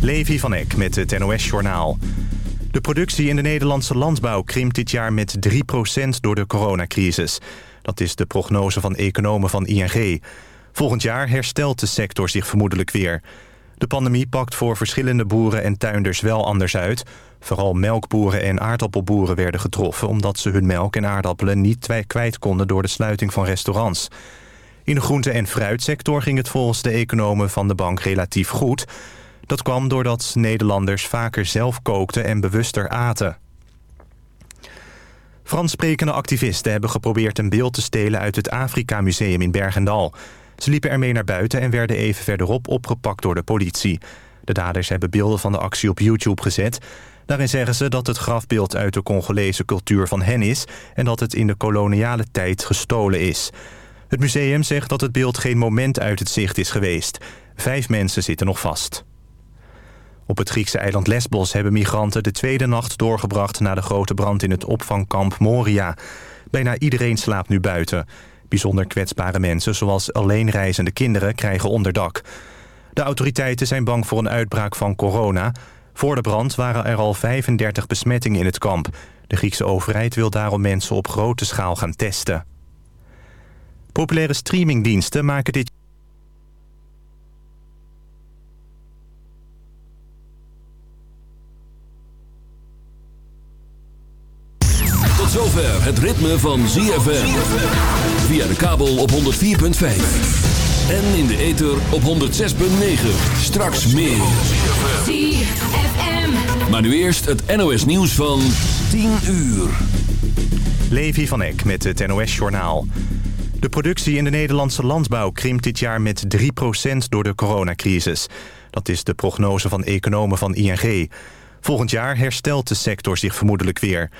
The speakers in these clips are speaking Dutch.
Levi van Eck met het NOS-journaal. De productie in de Nederlandse landbouw krimpt dit jaar met 3% door de coronacrisis. Dat is de prognose van economen van ING. Volgend jaar herstelt de sector zich vermoedelijk weer. De pandemie pakt voor verschillende boeren en tuinders wel anders uit. Vooral melkboeren en aardappelboeren werden getroffen... omdat ze hun melk en aardappelen niet kwijt konden door de sluiting van restaurants. In de groente- en fruitsector ging het volgens de economen van de bank relatief goed. Dat kwam doordat Nederlanders vaker zelf kookten en bewuster aten. Frans sprekende activisten hebben geprobeerd een beeld te stelen... uit het Afrika Museum in Bergendal. Ze liepen ermee naar buiten en werden even verderop opgepakt door de politie. De daders hebben beelden van de actie op YouTube gezet. Daarin zeggen ze dat het grafbeeld uit de Congolese cultuur van hen is... en dat het in de koloniale tijd gestolen is... Het museum zegt dat het beeld geen moment uit het zicht is geweest. Vijf mensen zitten nog vast. Op het Griekse eiland Lesbos hebben migranten de tweede nacht doorgebracht... na de grote brand in het opvangkamp Moria. Bijna iedereen slaapt nu buiten. Bijzonder kwetsbare mensen, zoals alleenreizende kinderen, krijgen onderdak. De autoriteiten zijn bang voor een uitbraak van corona. Voor de brand waren er al 35 besmettingen in het kamp. De Griekse overheid wil daarom mensen op grote schaal gaan testen. Populaire streamingdiensten maken dit... Tot zover het ritme van ZFM. Via de kabel op 104.5. En in de ether op 106.9. Straks meer. ZFM. Maar nu eerst het NOS nieuws van 10 uur. Levi van Eck met het NOS-journaal. De productie in de Nederlandse landbouw krimpt dit jaar met 3% door de coronacrisis. Dat is de prognose van economen van ING. Volgend jaar herstelt de sector zich vermoedelijk weer.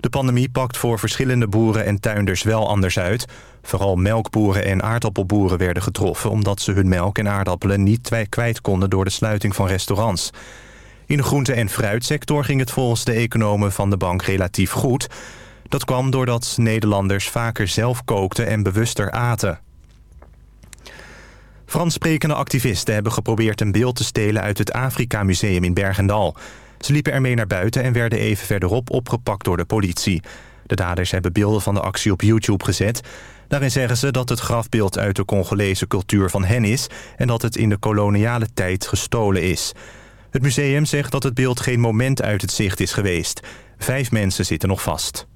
De pandemie pakt voor verschillende boeren en tuinders wel anders uit. Vooral melkboeren en aardappelboeren werden getroffen... omdat ze hun melk en aardappelen niet kwijt konden door de sluiting van restaurants. In de groente- en fruitsector ging het volgens de economen van de bank relatief goed... Dat kwam doordat Nederlanders vaker zelf kookten en bewuster aten. Frans sprekende activisten hebben geprobeerd een beeld te stelen... uit het Afrika Museum in Bergendal. Ze liepen ermee naar buiten en werden even verderop opgepakt door de politie. De daders hebben beelden van de actie op YouTube gezet. Daarin zeggen ze dat het grafbeeld uit de Congolese cultuur van hen is... en dat het in de koloniale tijd gestolen is. Het museum zegt dat het beeld geen moment uit het zicht is geweest. Vijf mensen zitten nog vast.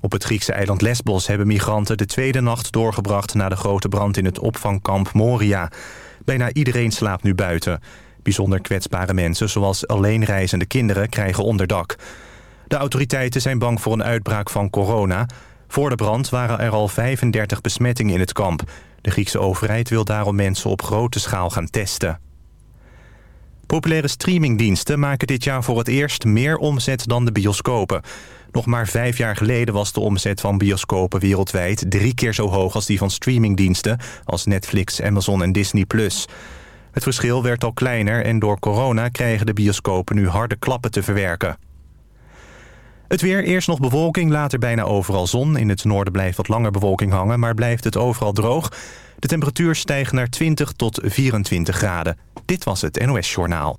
Op het Griekse eiland Lesbos hebben migranten de tweede nacht doorgebracht... na de grote brand in het opvangkamp Moria. Bijna iedereen slaapt nu buiten. Bijzonder kwetsbare mensen, zoals alleenreizende kinderen, krijgen onderdak. De autoriteiten zijn bang voor een uitbraak van corona. Voor de brand waren er al 35 besmettingen in het kamp. De Griekse overheid wil daarom mensen op grote schaal gaan testen. Populaire streamingdiensten maken dit jaar voor het eerst meer omzet dan de bioscopen. Nog maar vijf jaar geleden was de omzet van bioscopen wereldwijd... drie keer zo hoog als die van streamingdiensten... als Netflix, Amazon en Disney+. Het verschil werd al kleiner en door corona krijgen de bioscopen nu harde klappen te verwerken. Het weer, eerst nog bewolking, later bijna overal zon. In het noorden blijft wat langer bewolking hangen, maar blijft het overal droog. De temperatuur stijgt naar 20 tot 24 graden. Dit was het NOS Journaal.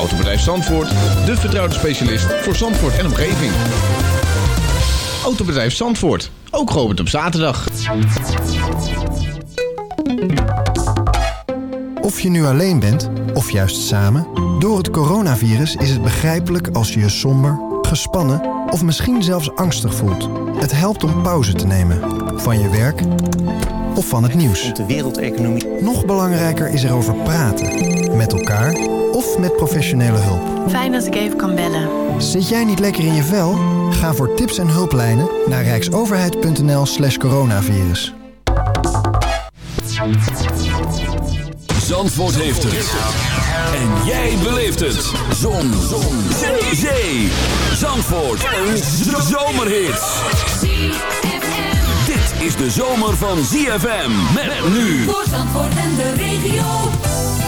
Autobedrijf Zandvoort, de vertrouwde specialist voor Zandvoort en omgeving. Autobedrijf Zandvoort, ook geopend op zaterdag. Of je nu alleen bent, of juist samen... door het coronavirus is het begrijpelijk als je je somber, gespannen... of misschien zelfs angstig voelt. Het helpt om pauze te nemen. Van je werk of van het nieuws. De wereldeconomie. Nog belangrijker is erover praten. Met elkaar of met professionele hulp. Fijn dat ik even kan bellen. Zit jij niet lekker in je vel? Ga voor tips en hulplijnen naar rijksoverheid.nl slash coronavirus. Zandvoort heeft het. En jij beleeft het. Zon. Zon. Zee. Zee. Zandvoort. Een zomerhit. Dit is de zomer van ZFM. Met nu. Voor Zandvoort en de regio.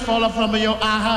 fall from your eye.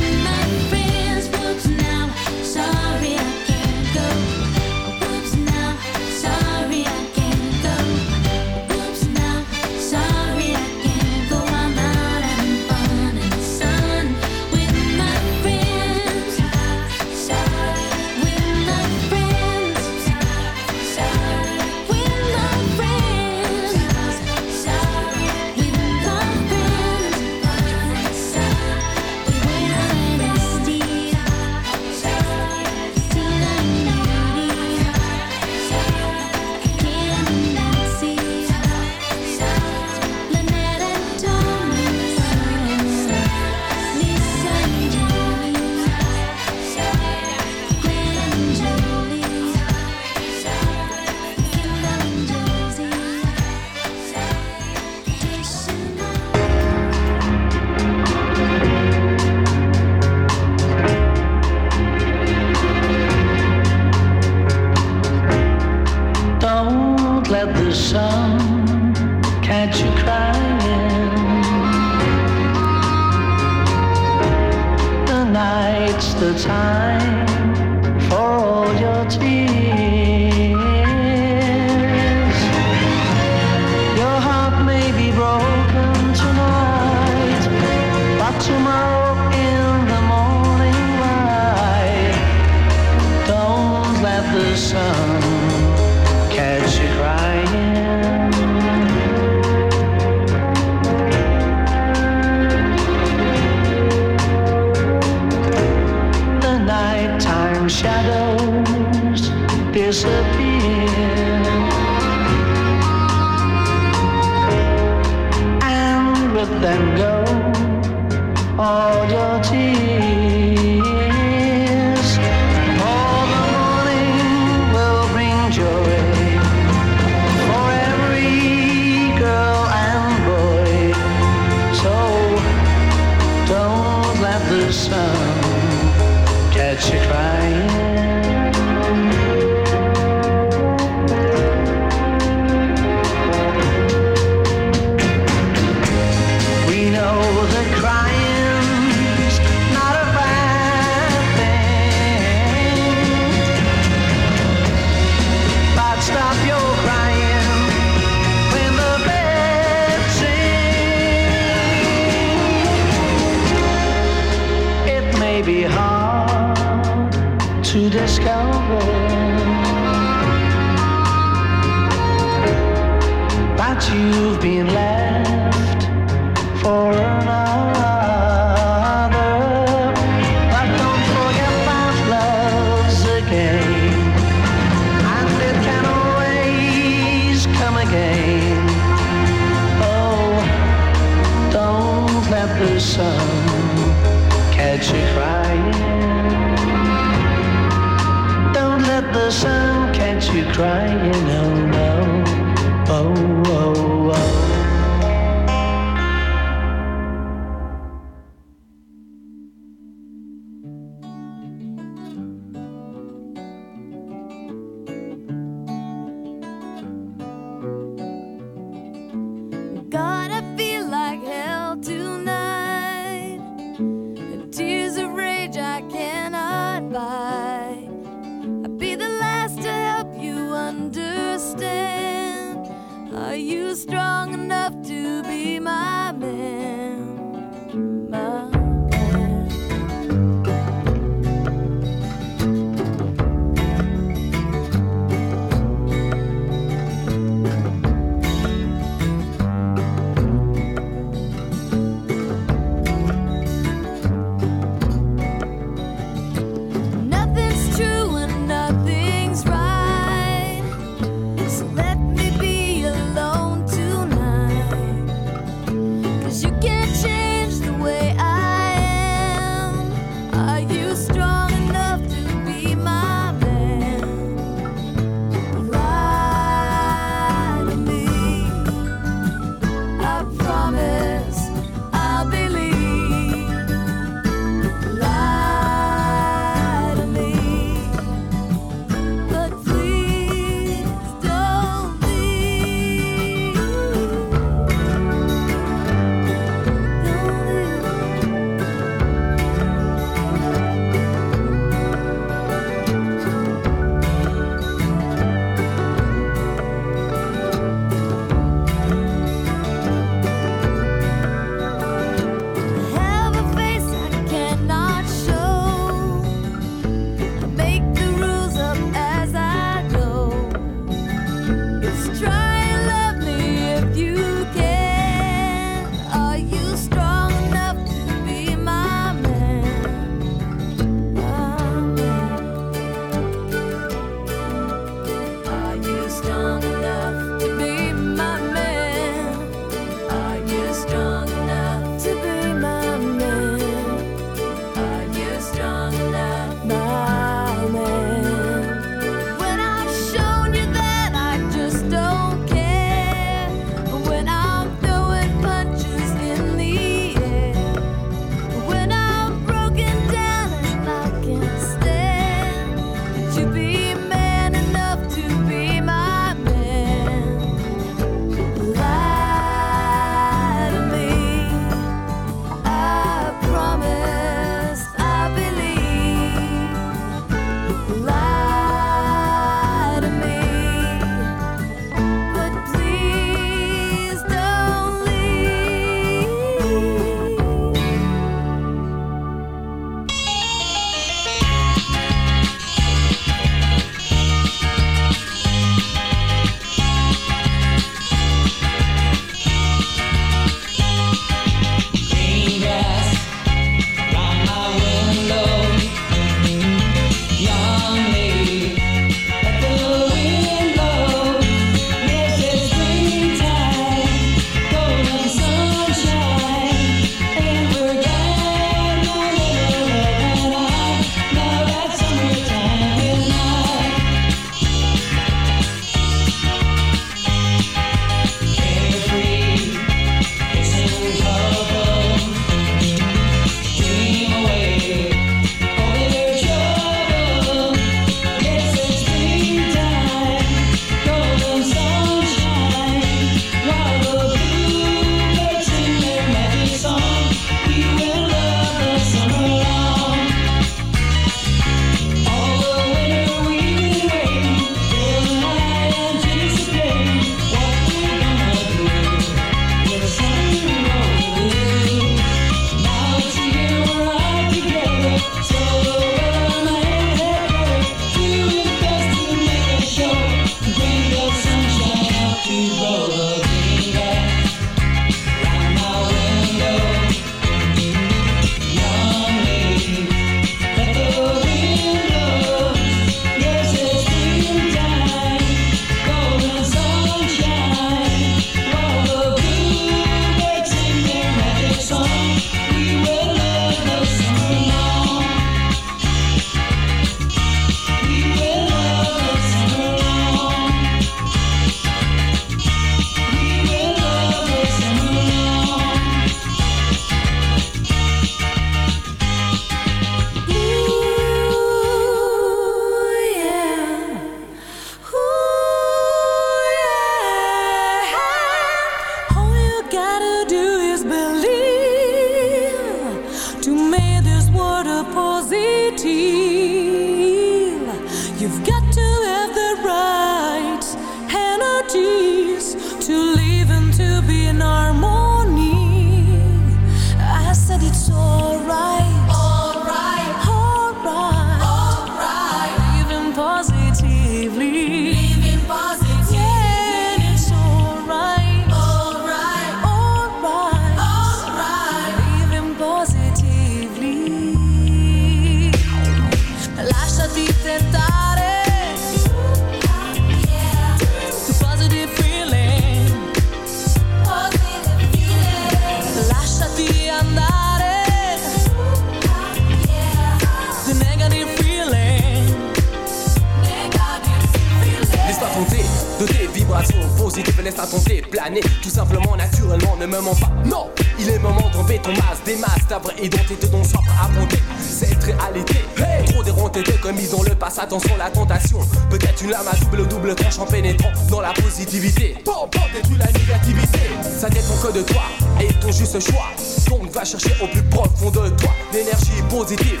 Pénétrant dans la positivité. Bon, bon, détruis la négativité? Ça dépend que de toi et ton juste choix. Donc va chercher au plus profond de toi l'énergie positive.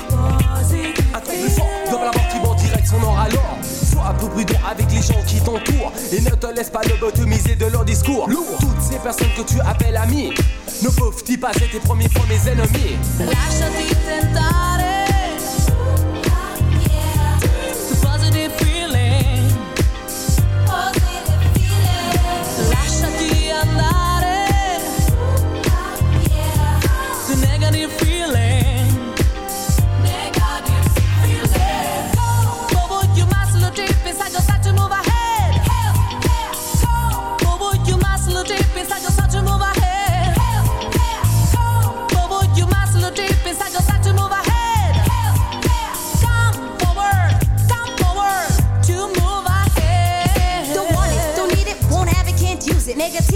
Un truc plus fort dans la mort qui va en direction nord alors. Sois un peu prudent avec les gens qui t'entourent et ne te laisse pas lobotomiser de leur discours. Lourd. Toutes ces personnes que tu appelles amis ne peuvent-ils pas être tes premiers fois mes ennemis? Lasciati tentare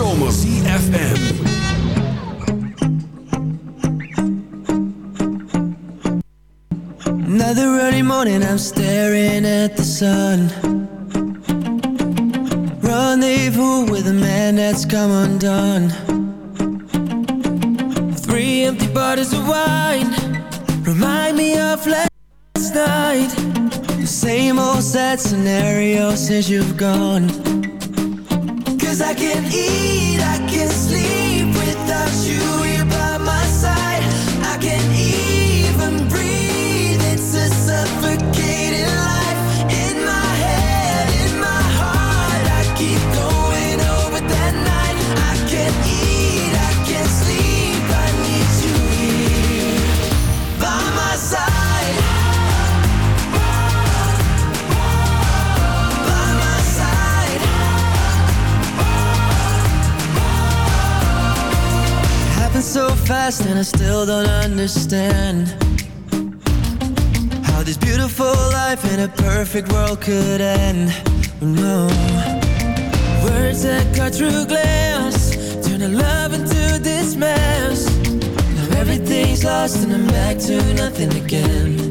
zomer. Another early morning, I'm staring at the sun. Rendezvous with a man that's come undone. Three empty bottles of wine remind me of last night. The same old sad scenario since you've gone. I can eat, I can so fast and I still don't understand How this beautiful life in a perfect world could end. Oh, no. Words that cut through glass Turn a love into this mess Now everything's lost and I'm back to nothing again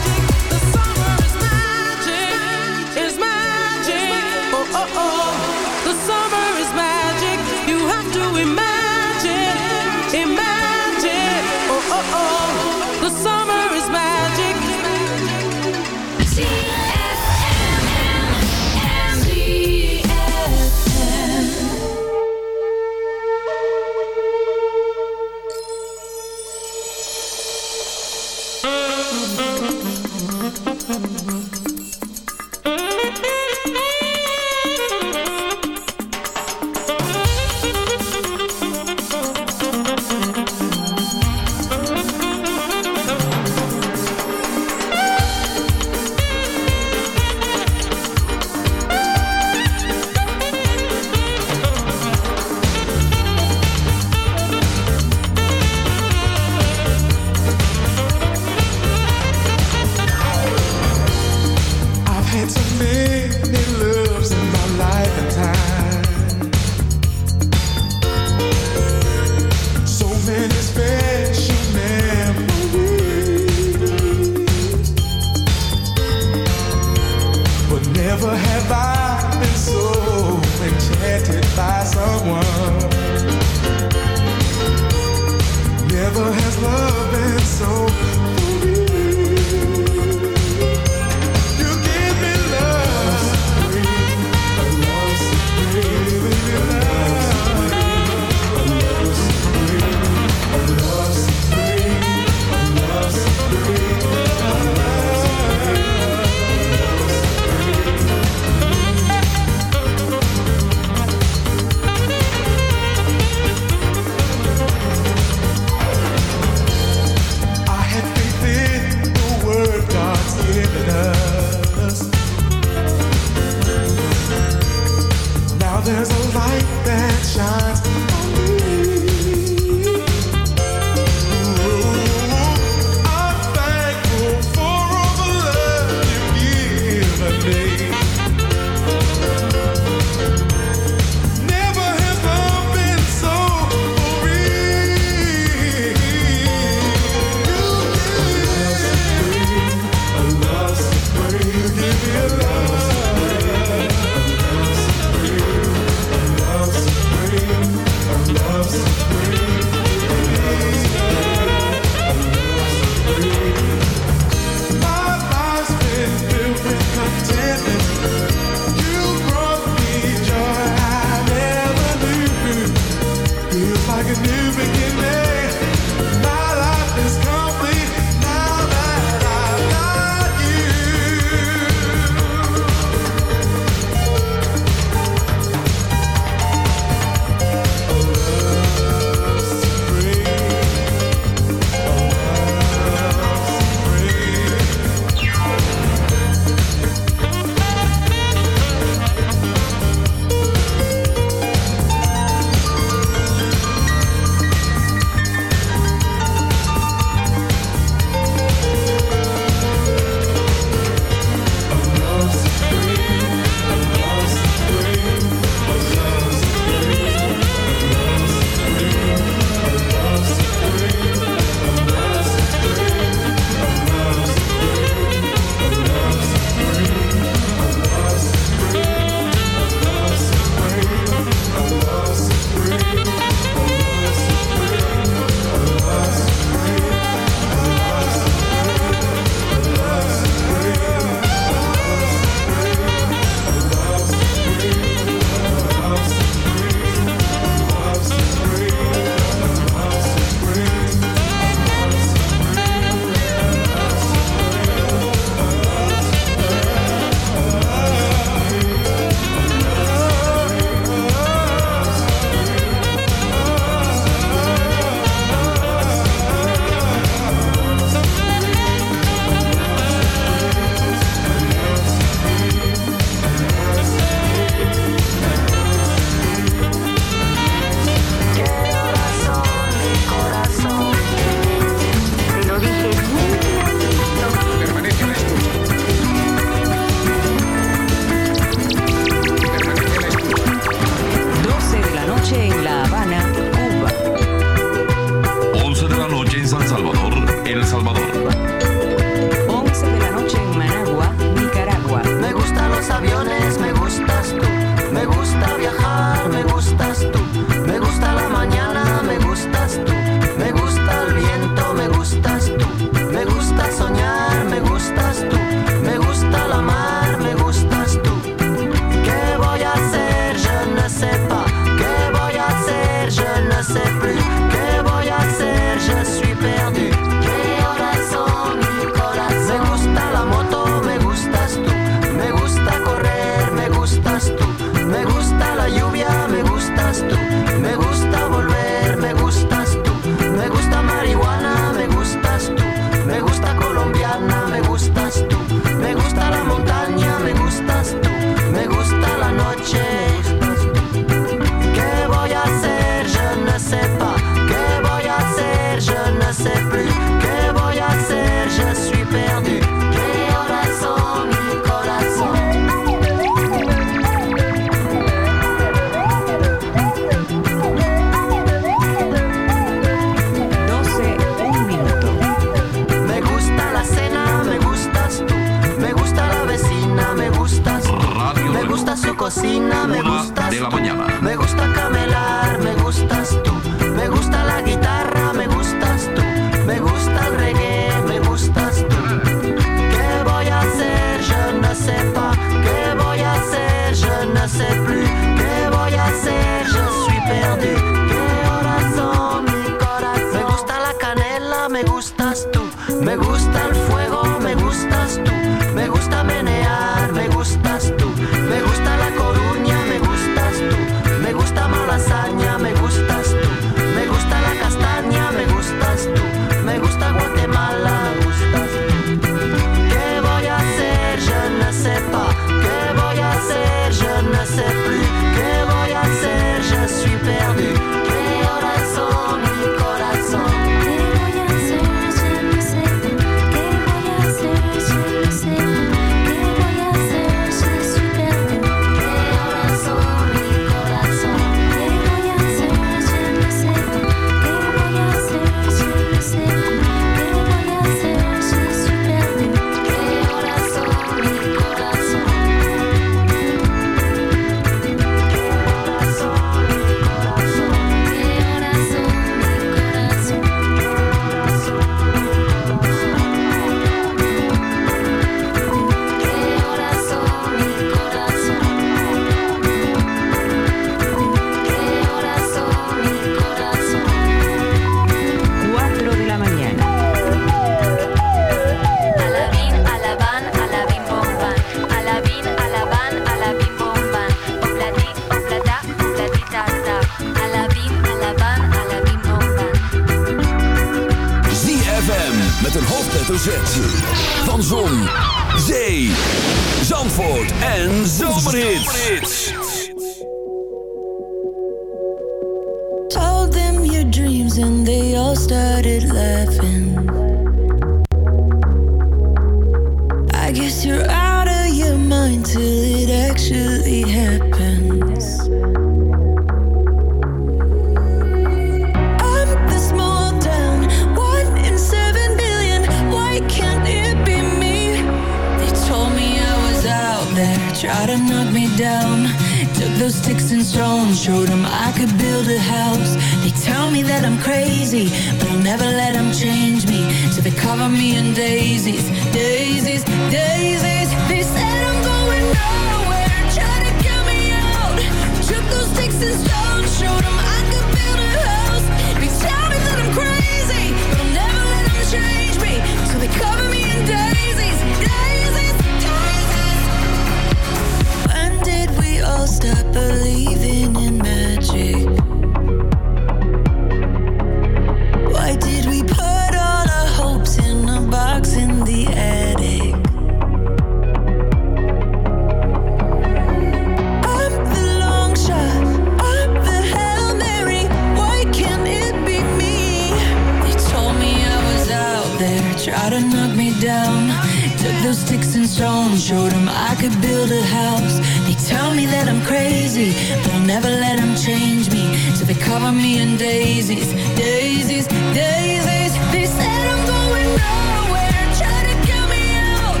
room, I could build a house. They tell me that I'm crazy But I'll never let them change me. So they cover me in daisies, daisies, daisies. They said I'm going nowhere Try to kill me out.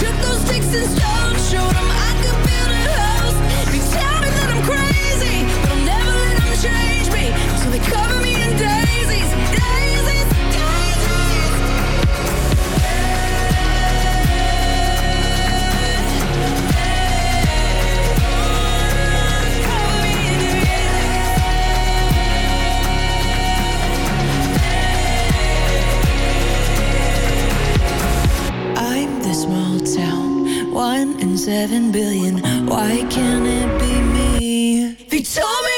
Took those sticks and stones Showed them I could build a house. They tell me that I'm crazy But I'll never let them change me. So they cover me in daisies. One in seven billion. Why can't it be me? They told me.